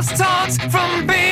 lost songs from being